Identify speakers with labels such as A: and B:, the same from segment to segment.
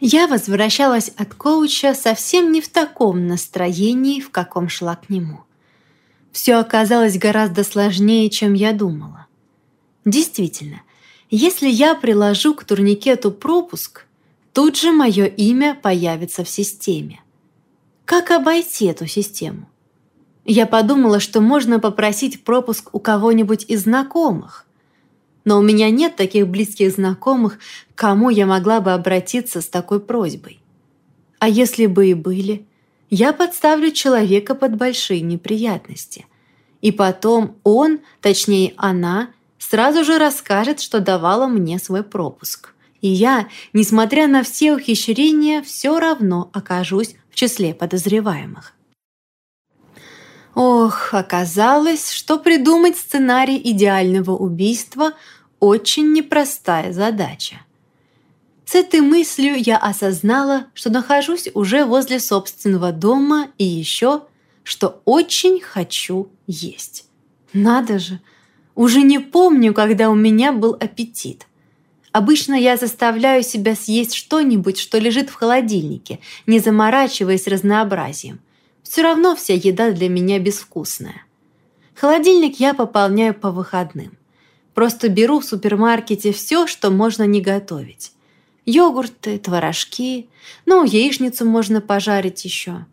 A: Я возвращалась от коуча совсем не в таком настроении, в каком шла к нему. Все оказалось гораздо сложнее, чем я думала. Действительно, если я приложу к турникету пропуск, тут же мое имя появится в системе. Как обойти эту систему? Я подумала, что можно попросить пропуск у кого-нибудь из знакомых. Но у меня нет таких близких знакомых, к кому я могла бы обратиться с такой просьбой. А если бы и были, я подставлю человека под большие неприятности. И потом он, точнее она, сразу же расскажет, что давала мне свой пропуск. И я, несмотря на все ухищрения, все равно окажусь в числе подозреваемых. Ох, оказалось, что придумать сценарий идеального убийства – очень непростая задача. С этой мыслью я осознала, что нахожусь уже возле собственного дома и еще, что очень хочу есть. Надо же, уже не помню, когда у меня был аппетит. Обычно я заставляю себя съесть что-нибудь, что лежит в холодильнике, не заморачиваясь разнообразием. Все равно вся еда для меня безвкусная. Холодильник я пополняю по выходным. Просто беру в супермаркете все, что можно не готовить. Йогурты, творожки, ну, яичницу можно пожарить еще.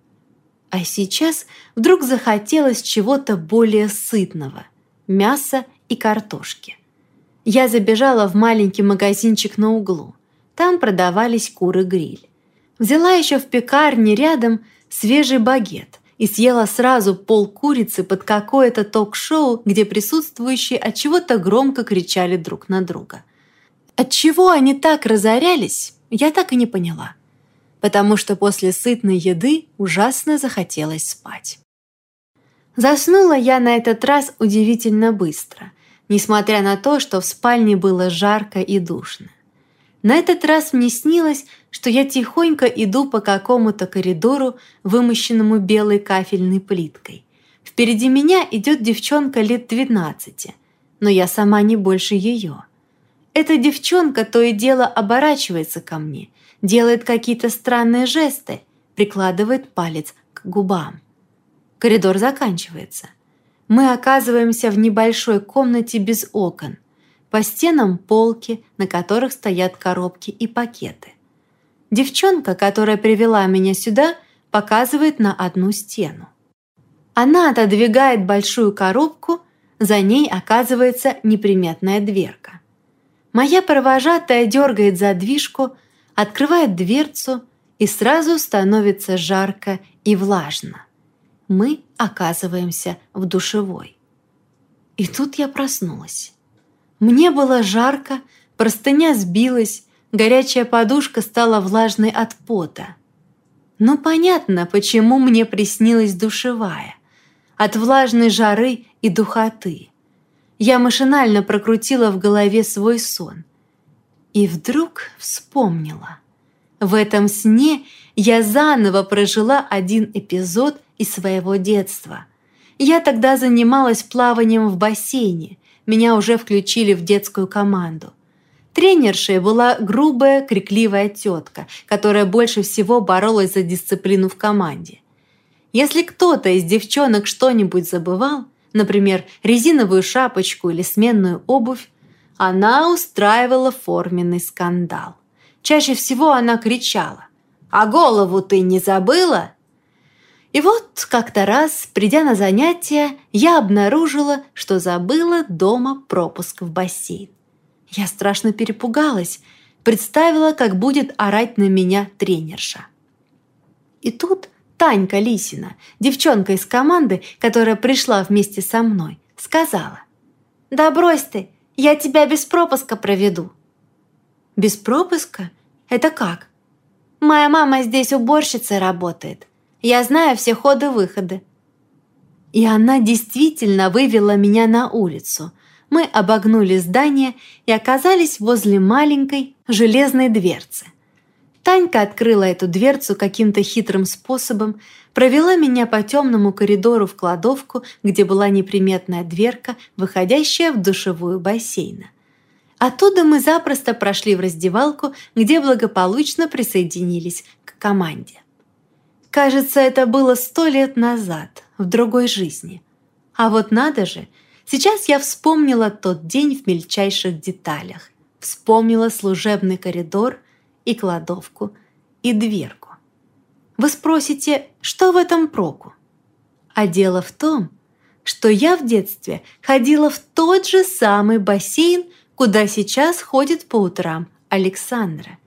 A: А сейчас вдруг захотелось чего-то более сытного – мяса и картошки. Я забежала в маленький магазинчик на углу. Там продавались куры-гриль. Взяла еще в пекарне рядом свежий багет и съела сразу пол курицы под какое-то ток-шоу, где присутствующие от чего-то громко кричали друг на друга. От чего они так разорялись, я так и не поняла. Потому что после сытной еды ужасно захотелось спать. Заснула я на этот раз удивительно быстро – несмотря на то, что в спальне было жарко и душно. На этот раз мне снилось, что я тихонько иду по какому-то коридору, вымощенному белой кафельной плиткой. Впереди меня идет девчонка лет 12, но я сама не больше ее. Эта девчонка то и дело оборачивается ко мне, делает какие-то странные жесты, прикладывает палец к губам. Коридор заканчивается – мы оказываемся в небольшой комнате без окон. По стенам полки, на которых стоят коробки и пакеты. Девчонка, которая привела меня сюда, показывает на одну стену. Она отодвигает большую коробку, за ней оказывается неприметная дверка. Моя провожатая дергает задвижку, открывает дверцу, и сразу становится жарко и влажно мы оказываемся в душевой. И тут я проснулась. Мне было жарко, простыня сбилась, горячая подушка стала влажной от пота. Но понятно, почему мне приснилась душевая. От влажной жары и духоты. Я машинально прокрутила в голове свой сон. И вдруг вспомнила. В этом сне я заново прожила один эпизод из своего детства. Я тогда занималась плаванием в бассейне, меня уже включили в детскую команду. Тренершей была грубая, крикливая тетка, которая больше всего боролась за дисциплину в команде. Если кто-то из девчонок что-нибудь забывал, например, резиновую шапочку или сменную обувь, она устраивала форменный скандал. Чаще всего она кричала «А голову ты не забыла?» И вот как-то раз, придя на занятия, я обнаружила, что забыла дома пропуск в бассейн. Я страшно перепугалась, представила, как будет орать на меня тренерша. И тут Танька Лисина, девчонка из команды, которая пришла вместе со мной, сказала, «Да брось ты, я тебя без пропуска проведу». «Без пропуска? Это как?» «Моя мама здесь уборщицей работает. Я знаю все ходы-выходы». И она действительно вывела меня на улицу. Мы обогнули здание и оказались возле маленькой железной дверцы. Танька открыла эту дверцу каким-то хитрым способом, провела меня по темному коридору в кладовку, где была неприметная дверка, выходящая в душевую бассейна. Оттуда мы запросто прошли в раздевалку, где благополучно присоединились к команде. Кажется, это было сто лет назад, в другой жизни. А вот надо же, сейчас я вспомнила тот день в мельчайших деталях. Вспомнила служебный коридор и кладовку, и дверку. Вы спросите, что в этом проку? А дело в том, что я в детстве ходила в тот же самый бассейн, куда сейчас ходит по утрам Александра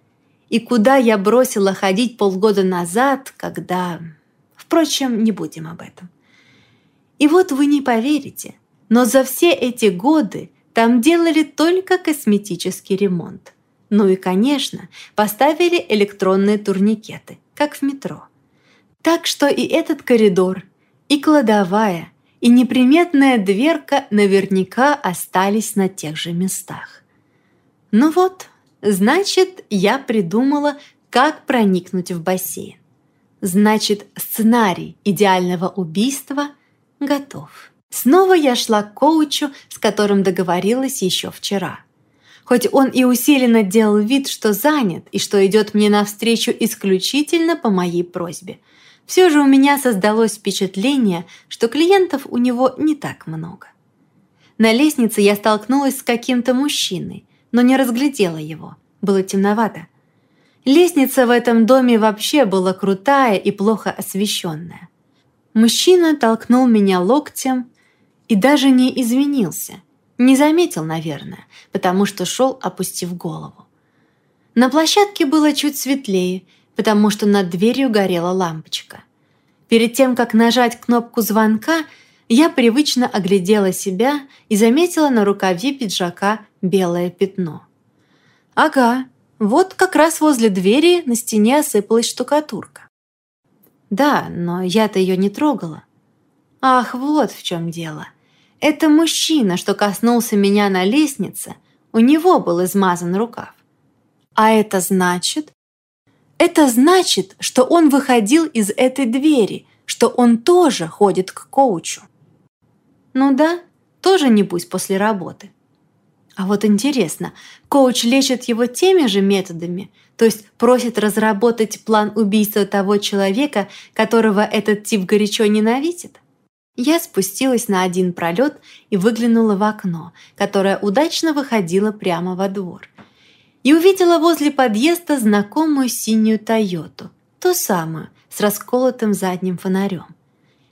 A: и куда я бросила ходить полгода назад, когда... Впрочем, не будем об этом. И вот вы не поверите, но за все эти годы там делали только косметический ремонт. Ну и, конечно, поставили электронные турникеты, как в метро. Так что и этот коридор, и кладовая, и неприметная дверка наверняка остались на тех же местах. Ну вот, Значит, я придумала, как проникнуть в бассейн. Значит, сценарий идеального убийства готов. Снова я шла к коучу, с которым договорилась еще вчера. Хоть он и усиленно делал вид, что занят и что идет мне навстречу исключительно по моей просьбе, все же у меня создалось впечатление, что клиентов у него не так много. На лестнице я столкнулась с каким-то мужчиной, но не разглядела его. Было темновато. Лестница в этом доме вообще была крутая и плохо освещенная. Мужчина толкнул меня локтем и даже не извинился. Не заметил, наверное, потому что шел, опустив голову. На площадке было чуть светлее, потому что над дверью горела лампочка. Перед тем, как нажать кнопку звонка, я привычно оглядела себя и заметила на рукаве пиджака белое пятно. Ага, вот как раз возле двери на стене осыпалась штукатурка. Да, но я-то ее не трогала. Ах, вот в чем дело. Это мужчина, что коснулся меня на лестнице, у него был измазан рукав. А это значит... Это значит, что он выходил из этой двери, что он тоже ходит к коучу. Ну да, тоже небось после работы. А вот интересно, коуч лечит его теми же методами, то есть просит разработать план убийства того человека, которого этот тип горячо ненавидит? Я спустилась на один пролет и выглянула в окно, которое удачно выходило прямо во двор. И увидела возле подъезда знакомую синюю «Тойоту», ту самую, с расколотым задним фонарем.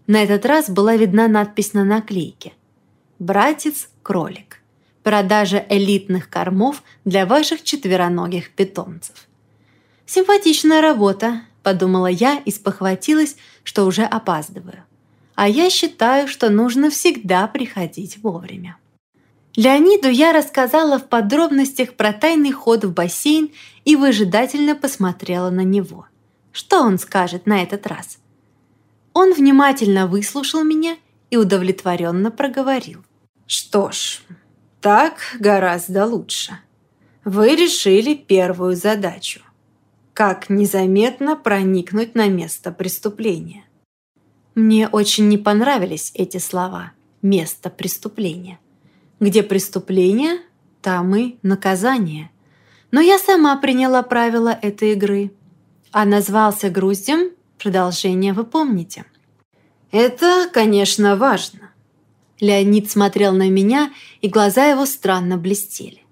A: На этот раз была видна надпись на наклейке «Братец-кролик. Продажа элитных кормов для ваших четвероногих питомцев». «Симпатичная работа», – подумала я и спохватилась, что уже опаздываю. А я считаю, что нужно всегда приходить вовремя. Леониду я рассказала в подробностях про тайный ход в бассейн и выжидательно посмотрела на него. Что он скажет на этот раз? Он внимательно выслушал меня и удовлетворенно проговорил. «Что ж, так гораздо лучше. Вы решили первую задачу. Как незаметно проникнуть на место преступления. Мне очень не понравились эти слова «место преступления». Где преступление, там и наказание. Но я сама приняла правила этой игры. А назвался груздем Продолжение вы помните. Это, конечно, важно. Леонид смотрел на меня, и глаза его странно блестели.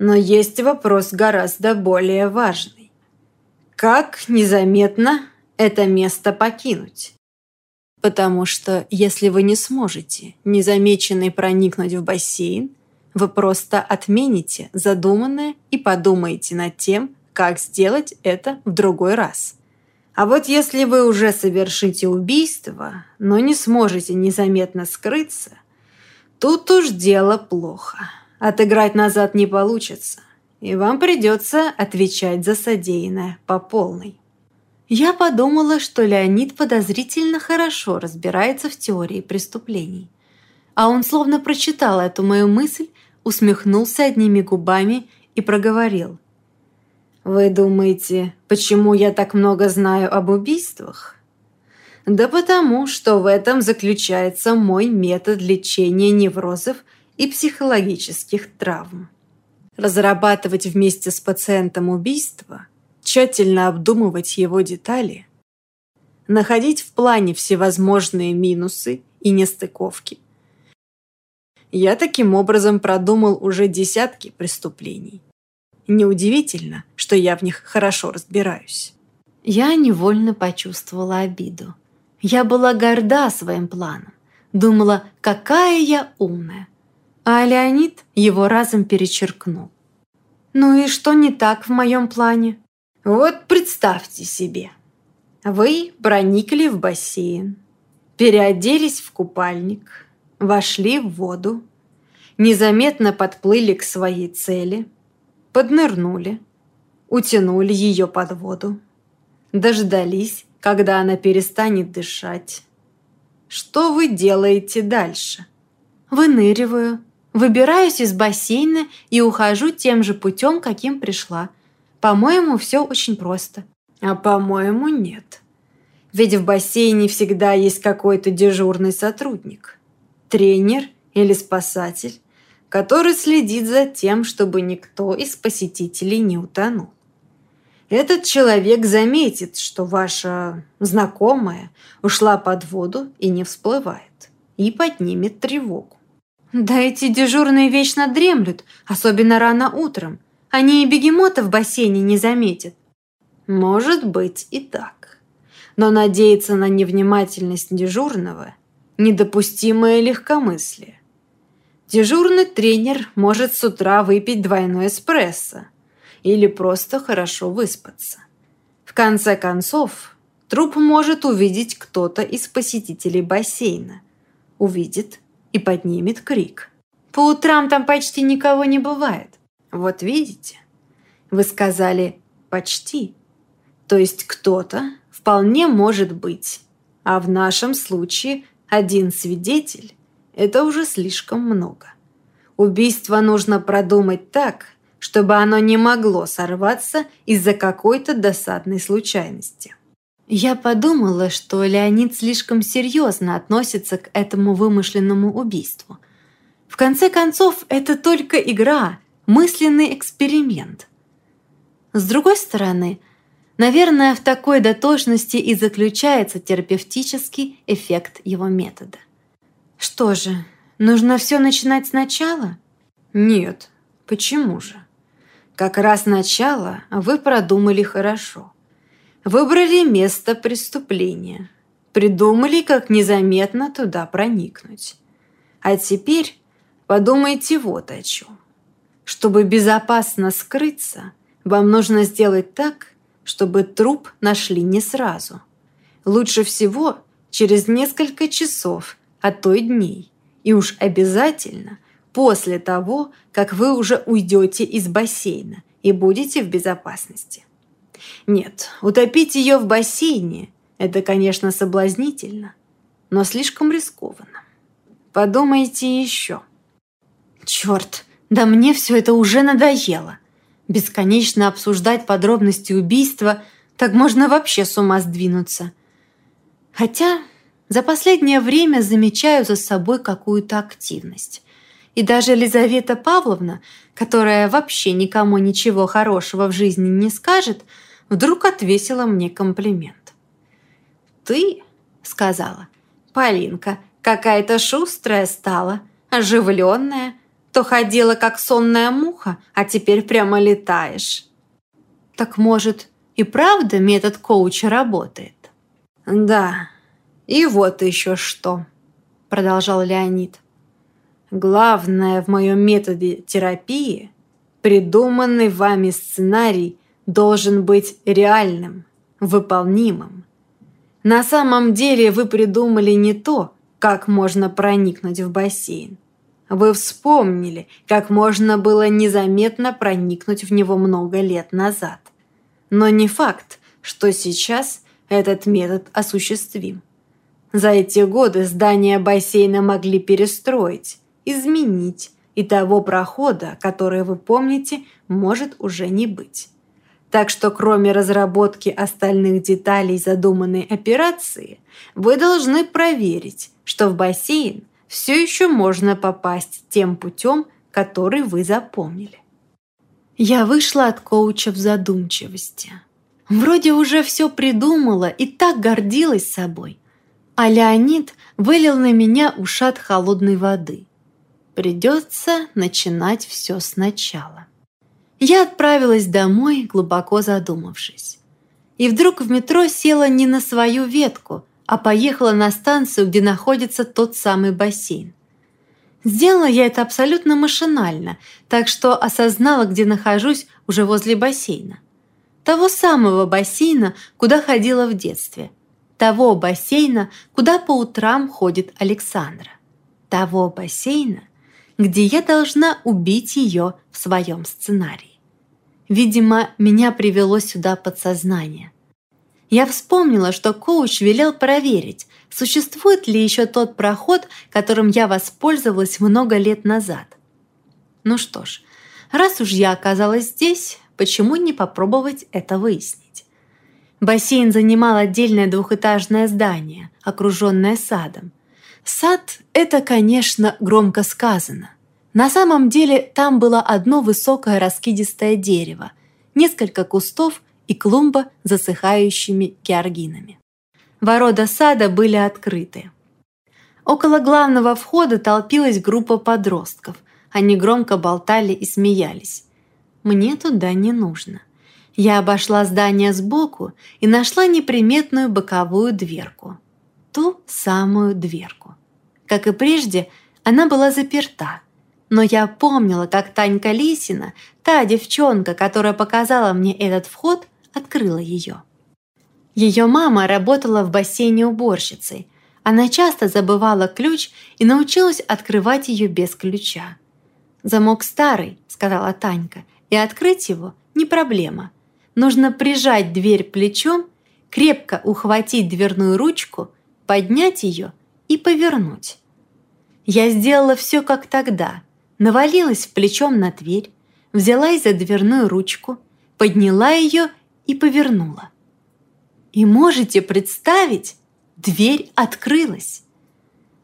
A: Но есть вопрос гораздо более важный. Как незаметно это место покинуть? Потому что если вы не сможете незамеченной проникнуть в бассейн, вы просто отмените задуманное и подумаете над тем, как сделать это в другой раз. А вот если вы уже совершите убийство, но не сможете незаметно скрыться, тут уж дело плохо. Отыграть назад не получится, и вам придется отвечать за содеянное по полной. Я подумала, что Леонид подозрительно хорошо разбирается в теории преступлений. А он словно прочитал эту мою мысль, усмехнулся одними губами и проговорил – вы думаете, почему я так много знаю об убийствах? Да потому, что в этом заключается мой метод лечения неврозов и психологических травм. разрабатывать вместе с пациентом убийство, тщательно обдумывать его детали, находить в плане всевозможные минусы и нестыковки. Я таким образом продумал уже десятки преступлений. Неудивительно, что я в них хорошо разбираюсь. Я невольно почувствовала обиду. Я была горда своим планом. Думала, какая я умная. А Леонид его разом перечеркнул. «Ну и что не так в моем плане?» «Вот представьте себе. Вы проникли в бассейн, переоделись в купальник, вошли в воду, незаметно подплыли к своей цели, поднырнули, утянули ее под воду, дождались, когда она перестанет дышать. Что вы делаете дальше? Выныриваю, выбираюсь из бассейна и ухожу тем же путем, каким пришла. По-моему, все очень просто. А по-моему, нет. Ведь в бассейне всегда есть какой-то дежурный сотрудник. Тренер или спасатель, который следит за тем, чтобы никто из посетителей не утонул. Этот человек заметит, что ваша знакомая ушла под воду и не всплывает, и поднимет тревогу. Да эти дежурные вечно дремлют, особенно рано утром. Они и бегемота в бассейне не заметят. Может быть и так. Но надеяться на невнимательность дежурного – недопустимое легкомыслие. Дежурный тренер может с утра выпить двойной эспрессо – или просто хорошо выспаться. В конце концов, труп может увидеть кто-то из посетителей бассейна. Увидит и поднимет крик. По утрам там почти никого не бывает. Вот видите? Вы сказали «почти». То есть кто-то вполне может быть. А в нашем случае один свидетель – это уже слишком много. Убийство нужно продумать так, чтобы оно не могло сорваться из-за какой-то досадной случайности. Я подумала, что Леонид слишком серьезно относится к этому вымышленному убийству. В конце концов, это только игра, мысленный эксперимент. С другой стороны, наверное, в такой дотошности и заключается терапевтический эффект его метода. Что же, нужно все начинать сначала? Нет, почему же? Как раз начало вы продумали хорошо. Выбрали место преступления. Придумали, как незаметно туда проникнуть. А теперь подумайте вот о чем. Чтобы безопасно скрыться, вам нужно сделать так, чтобы труп нашли не сразу. Лучше всего через несколько часов, а то и дней. И уж обязательно – после того, как вы уже уйдете из бассейна и будете в безопасности. Нет, утопить ее в бассейне – это, конечно, соблазнительно, но слишком рискованно. Подумайте еще. Черт, да мне все это уже надоело. Бесконечно обсуждать подробности убийства, так можно вообще с ума сдвинуться. Хотя за последнее время замечаю за собой какую-то активность. И даже Елизавета Павловна, которая вообще никому ничего хорошего в жизни не скажет, вдруг отвесила мне комплимент. «Ты, — сказала, — Полинка, какая-то шустрая стала, оживленная, то ходила как сонная муха, а теперь прямо летаешь». «Так, может, и правда метод коуча работает?» «Да, и вот еще что», — продолжал Леонид. Главное в моем методе терапии – придуманный вами сценарий должен быть реальным, выполнимым. На самом деле вы придумали не то, как можно проникнуть в бассейн. Вы вспомнили, как можно было незаметно проникнуть в него много лет назад. Но не факт, что сейчас этот метод осуществим. За эти годы здание бассейна могли перестроить, изменить, и того прохода, который вы помните, может уже не быть. Так что кроме разработки остальных деталей задуманной операции, вы должны проверить, что в бассейн все еще можно попасть тем путем, который вы запомнили. Я вышла от коуча в задумчивости. Вроде уже все придумала и так гордилась собой. А Леонид вылил на меня ушат холодной воды. Придется начинать все сначала. Я отправилась домой, глубоко задумавшись. И вдруг в метро села не на свою ветку, а поехала на станцию, где находится тот самый бассейн. Сделала я это абсолютно машинально, так что осознала, где нахожусь уже возле бассейна. Того самого бассейна, куда ходила в детстве. Того бассейна, куда по утрам ходит Александра. Того бассейна, где я должна убить ее в своем сценарии. Видимо, меня привело сюда подсознание. Я вспомнила, что коуч велел проверить, существует ли еще тот проход, которым я воспользовалась много лет назад. Ну что ж, раз уж я оказалась здесь, почему не попробовать это выяснить? Бассейн занимал отдельное двухэтажное здание, окруженное садом. Сад – это, конечно, громко сказано. На самом деле там было одно высокое раскидистое дерево, несколько кустов и клумба засыхающими георгинами. Ворота сада были открыты. Около главного входа толпилась группа подростков. Они громко болтали и смеялись. Мне туда не нужно. Я обошла здание сбоку и нашла неприметную боковую дверку. Ту самую дверку. Как и прежде, она была заперта. Но я помнила, как Танька Лисина, та девчонка, которая показала мне этот вход, открыла ее. Ее мама работала в бассейне уборщицей. Она часто забывала ключ и научилась открывать ее без ключа. «Замок старый», — сказала Танька, — «и открыть его не проблема. Нужно прижать дверь плечом, крепко ухватить дверную ручку, поднять ее и повернуть». Я сделала все как тогда. Навалилась плечом на дверь, взялась за дверную ручку, подняла ее и повернула. И можете представить, дверь открылась.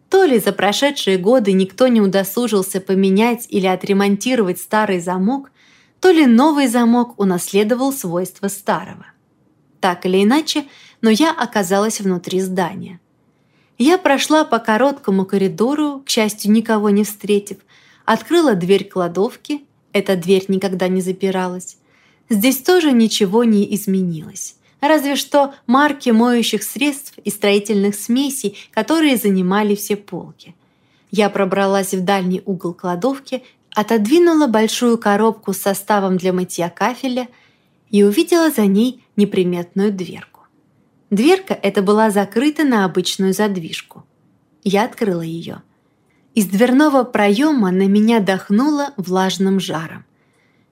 A: То ли за прошедшие годы никто не удосужился поменять или отремонтировать старый замок, то ли новый замок унаследовал свойства старого. Так или иначе, но я оказалась внутри здания. Я прошла по короткому коридору, к счастью, никого не встретив, открыла дверь кладовки, эта дверь никогда не запиралась. Здесь тоже ничего не изменилось разве что марки моющих средств и строительных смесей, которые занимали все полки. Я пробралась в дальний угол кладовки, отодвинула большую коробку с составом для мытья кафеля и увидела за ней неприметную дверку. Дверка эта была закрыта на обычную задвижку. Я открыла ее. Из дверного проема на меня дохнуло влажным жаром.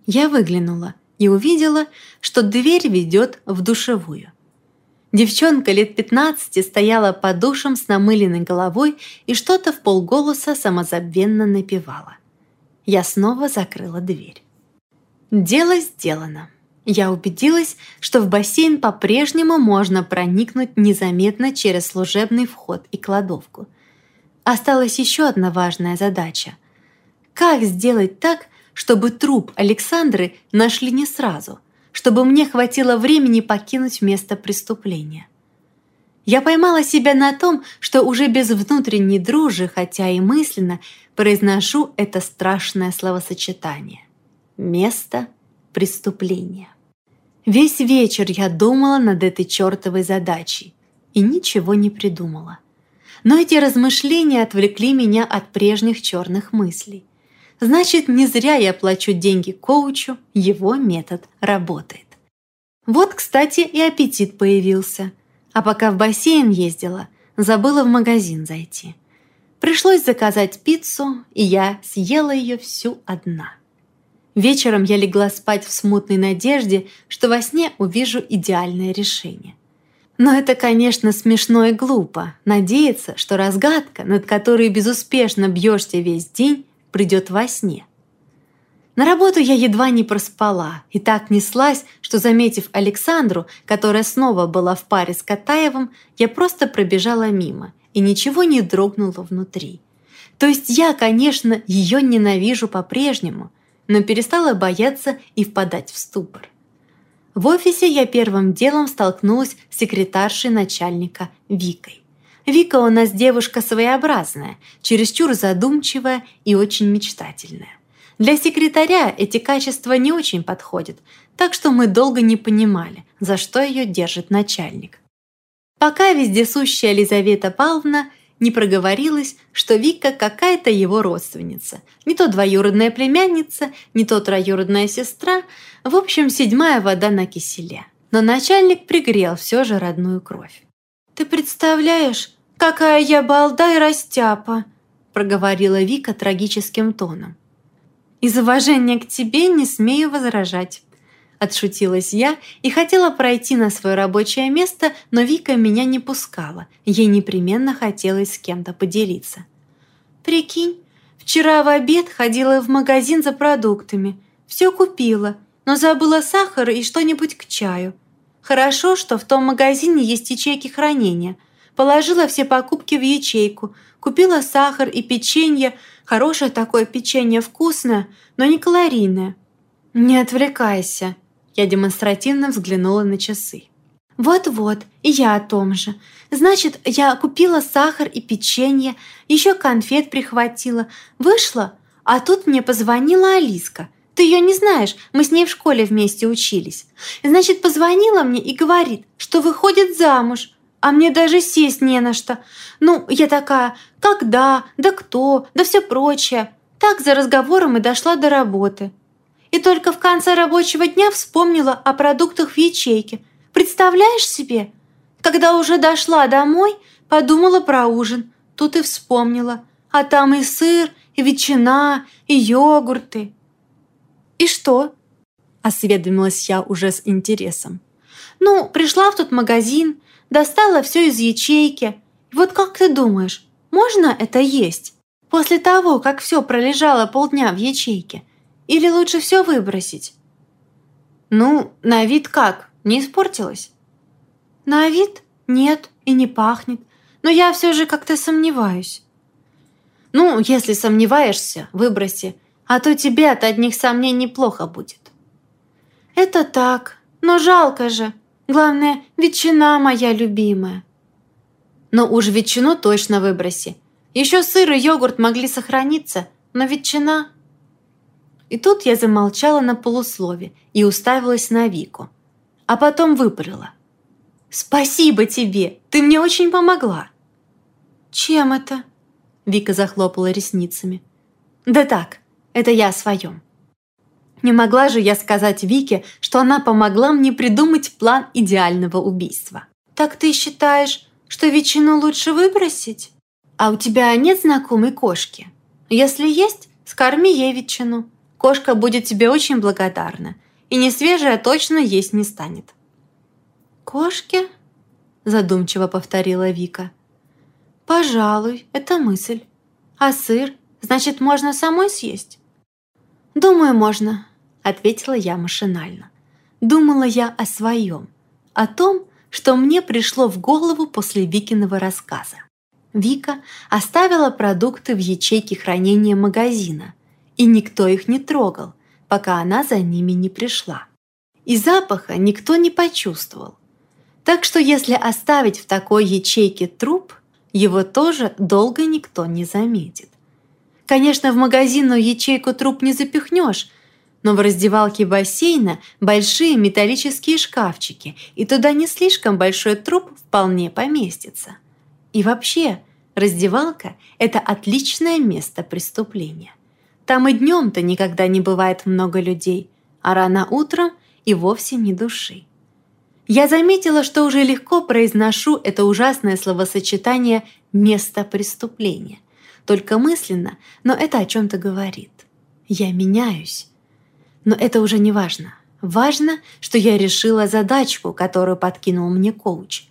A: Я выглянула – и увидела, что дверь ведет в душевую. Девчонка лет 15 стояла под душем с намыленной головой и что-то в полголоса самозабвенно напевала. Я снова закрыла дверь. Дело сделано. Я убедилась, что в бассейн по-прежнему можно проникнуть незаметно через служебный вход и кладовку. Осталась еще одна важная задача. Как сделать так, чтобы труп Александры нашли не сразу, чтобы мне хватило времени покинуть место преступления. Я поймала себя на том, что уже без внутренней дружи, хотя и мысленно, произношу это страшное словосочетание. Место преступления. Весь вечер я думала над этой чертовой задачей и ничего не придумала. Но эти размышления отвлекли меня от прежних черных мыслей. Значит, не зря я плачу деньги коучу, его метод работает. Вот, кстати, и аппетит появился. А пока в бассейн ездила, забыла в магазин зайти. Пришлось заказать пиццу, и я съела ее всю одна. Вечером я легла спать в смутной надежде, что во сне увижу идеальное решение. Но это, конечно, смешно и глупо – надеяться, что разгадка, над которой безуспешно бьешься весь день, придет во сне. На работу я едва не проспала и так неслась, что, заметив Александру, которая снова была в паре с Катаевым, я просто пробежала мимо и ничего не дрогнуло внутри. То есть я, конечно, ее ненавижу по-прежнему, но перестала бояться и впадать в ступор. В офисе я первым делом столкнулась с секретаршей начальника Викой. Вика у нас девушка своеобразная, чересчур задумчивая и очень мечтательная. Для секретаря эти качества не очень подходят, так что мы долго не понимали, за что ее держит начальник. Пока вездесущая Елизавета Павловна не проговорилась, что Вика какая-то его родственница. Не то двоюродная племянница, не то троюродная сестра. В общем, седьмая вода на киселе. Но начальник пригрел все же родную кровь. «Ты представляешь, какая я балда и растяпа!» проговорила Вика трагическим тоном. «Из уважения к тебе не смею возражать», Отшутилась я и хотела пройти на свое рабочее место, но Вика меня не пускала. Ей непременно хотелось с кем-то поделиться. «Прикинь, вчера в обед ходила в магазин за продуктами. Все купила, но забыла сахар и что-нибудь к чаю. Хорошо, что в том магазине есть ячейки хранения. Положила все покупки в ячейку, купила сахар и печенье. Хорошее такое печенье, вкусное, но не калорийное. Не отвлекайся», я демонстративно взглянула на часы. «Вот-вот, и я о том же. Значит, я купила сахар и печенье, еще конфет прихватила. Вышла, а тут мне позвонила Алиска. Ты ее не знаешь, мы с ней в школе вместе учились. Значит, позвонила мне и говорит, что выходит замуж, а мне даже сесть не на что. Ну, я такая, когда, да кто, да все прочее. Так за разговором и дошла до работы и только в конце рабочего дня вспомнила о продуктах в ячейке. Представляешь себе? Когда уже дошла домой, подумала про ужин. Тут и вспомнила. А там и сыр, и ветчина, и йогурты. «И что?» – осведомилась я уже с интересом. «Ну, пришла в тот магазин, достала все из ячейки. И вот как ты думаешь, можно это есть? После того, как все пролежало полдня в ячейке – или лучше все выбросить? Ну, на вид как? Не испортилось? На вид нет и не пахнет, но я все же как-то сомневаюсь. Ну, если сомневаешься, выброси, а то тебе от одних сомнений плохо будет. Это так, но жалко же. Главное, ветчина моя любимая. Но уж ветчину точно выброси. Еще сыр и йогурт могли сохраниться, но ветчина... И тут я замолчала на полуслове и уставилась на Вику. А потом выпалила. «Спасибо тебе! Ты мне очень помогла!» «Чем это?» Вика захлопала ресницами. «Да так, это я о своем». Не могла же я сказать Вике, что она помогла мне придумать план идеального убийства. «Так ты считаешь, что ветчину лучше выбросить? А у тебя нет знакомой кошки? Если есть, скорми ей ветчину. Кошка будет тебе очень благодарна, и несвежая точно есть не станет». «Кошки?» – задумчиво повторила Вика. «Пожалуй, это мысль. А сыр, значит, можно самой съесть?» «Думаю, можно», – ответила я машинально. Думала я о своем, о том, что мне пришло в голову после Викиного рассказа. Вика оставила продукты в ячейке хранения магазина – и никто их не трогал, пока она за ними не пришла. И запаха никто не почувствовал. Так что если оставить в такой ячейке труп, его тоже долго никто не заметит. Конечно, в магазинную ячейку труп не запихнешь, но в раздевалке бассейна большие металлические шкафчики, и туда не слишком большой труп вполне поместится. И вообще, раздевалка – это отличное место преступления. Там и днем-то никогда не бывает много людей, а рано утром и вовсе ни души. Я заметила, что уже легко произношу это ужасное словосочетание «место преступления». Только мысленно, но это о чем-то говорит. Я меняюсь. Но это уже не важно. Важно, что я решила задачку, которую подкинул мне коуч.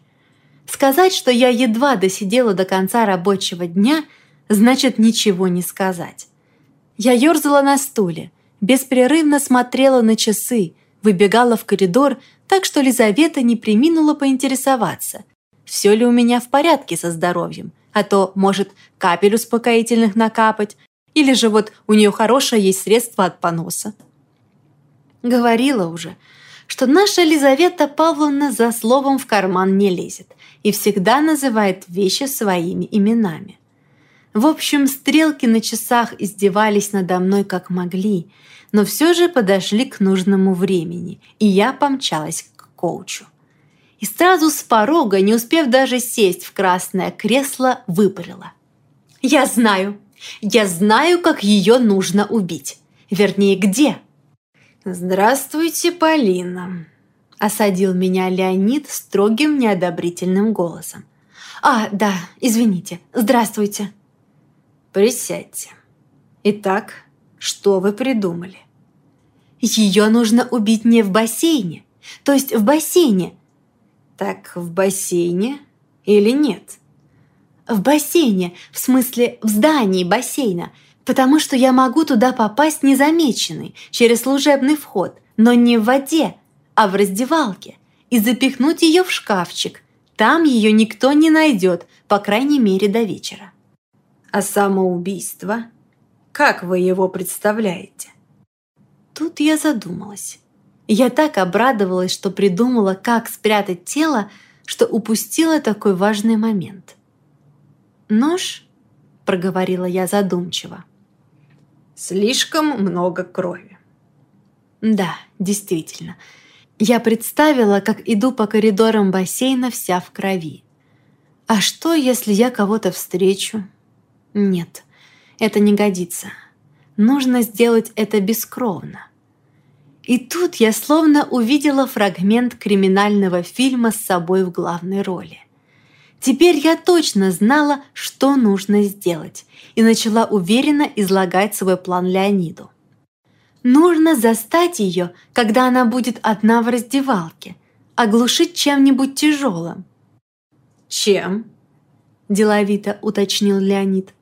A: Сказать, что я едва досидела до конца рабочего дня, значит ничего не сказать. Я ерзала на стуле, беспрерывно смотрела на часы, выбегала в коридор, так что Лизавета не приминула поинтересоваться, все ли у меня в порядке со здоровьем, а то, может, капель успокоительных накапать, Или же вот у нее хорошее есть средство от поноса. Говорила уже, что наша Лизавета Павловна за словом в карман не лезет и всегда называет вещи своими именами. В общем, стрелки на часах издевались надо мной как могли, но все же подошли к нужному времени, и я помчалась к коучу. И сразу с порога, не успев даже сесть в красное кресло, выпалила. «Я знаю! Я знаю, как ее нужно убить! Вернее, где!» «Здравствуйте, Полина!» – осадил меня Леонид строгим неодобрительным голосом. «А, да, извините. Здравствуйте!» Присядьте. Итак, что вы придумали? Ее нужно убить не в бассейне, то есть в бассейне. Так в бассейне или нет? В бассейне, в смысле в здании бассейна, потому что я могу туда попасть незамеченной, через служебный вход, но не в воде, а в раздевалке, и запихнуть ее в шкафчик. Там ее никто не найдет, по крайней мере, до вечера. А самоубийство? Как вы его представляете? Тут я задумалась. Я так обрадовалась, что придумала, как спрятать тело, что упустила такой важный момент. «Нож?» – проговорила я задумчиво. «Слишком много крови». Да, действительно. Я представила, как иду по коридорам бассейна вся в крови. А что, если я кого-то встречу, нет, это не годится. Нужно сделать это бескровно. И тут я словно увидела фрагмент криминального фильма с собой в главной роли. Теперь я точно знала, что нужно сделать, и начала уверенно излагать свой план Леониду. Нужно застать ее, когда она будет одна в раздевалке, оглушить чем-нибудь тяжелым. «Чем?» – деловито уточнил Леонид.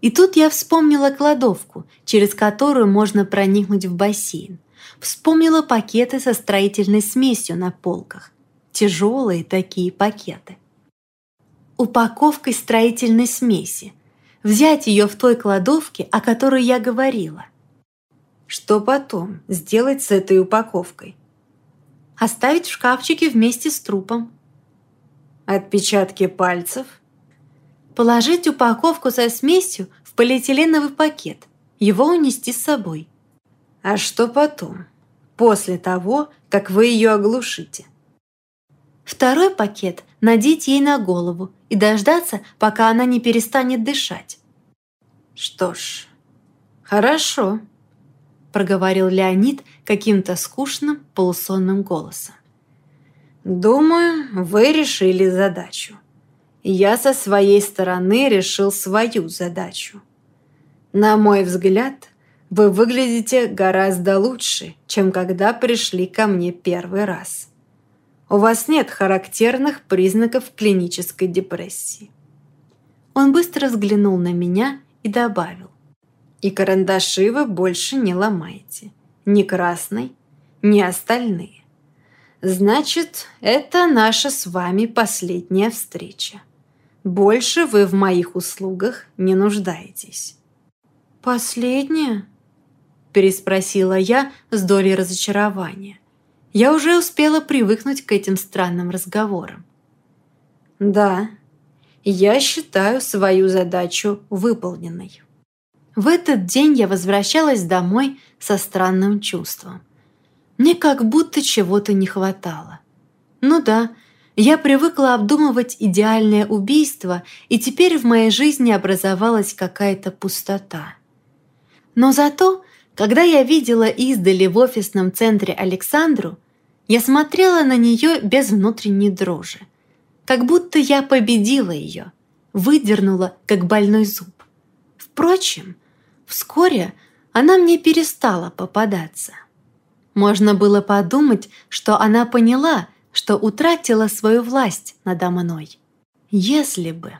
A: И тут я вспомнила кладовку, через которую можно проникнуть в бассейн. Вспомнила пакеты со строительной смесью на полках. Тяжелые такие пакеты. Упаковкой строительной смеси. Взять ее в той кладовке, о которой я говорила. Что потом сделать с этой упаковкой? Оставить в шкафчике вместе с трупом. Отпечатки пальцев – Положить упаковку со смесью в полиэтиленовый пакет, его унести с собой. А что потом? После того, как вы ее оглушите. Второй пакет надеть ей на голову и дождаться, пока она не перестанет дышать. Что ж, хорошо, проговорил Леонид каким-то скучным полусонным голосом. Думаю, вы решили задачу я со своей стороны решил свою задачу. На мой взгляд, вы выглядите гораздо лучше, чем когда пришли ко мне первый раз. У вас нет характерных признаков клинической депрессии. Он быстро взглянул на меня и добавил. И карандаши вы больше не ломаете. Ни красный, ни остальные. Значит, это наша с вами последняя встреча. Больше вы в моих услугах не нуждаетесь». «Последняя?» – переспросила я с долей разочарования. Я уже успела привыкнуть к этим странным разговорам. «Да, я считаю свою задачу выполненной». В этот день я возвращалась домой со странным чувством. Мне как будто чего-то не хватало. Ну да, я привыкла обдумывать идеальное убийство, и теперь в моей жизни образовалась какая-то пустота. Но зато, когда я видела издали в офисном центре Александру, я смотрела на нее без внутренней дрожи. Как будто я победила ее, выдернула, как больной зуб. Впрочем, вскоре она мне перестала попадаться. Можно было подумать, что она поняла – что утратила свою власть надо мной. Если бы...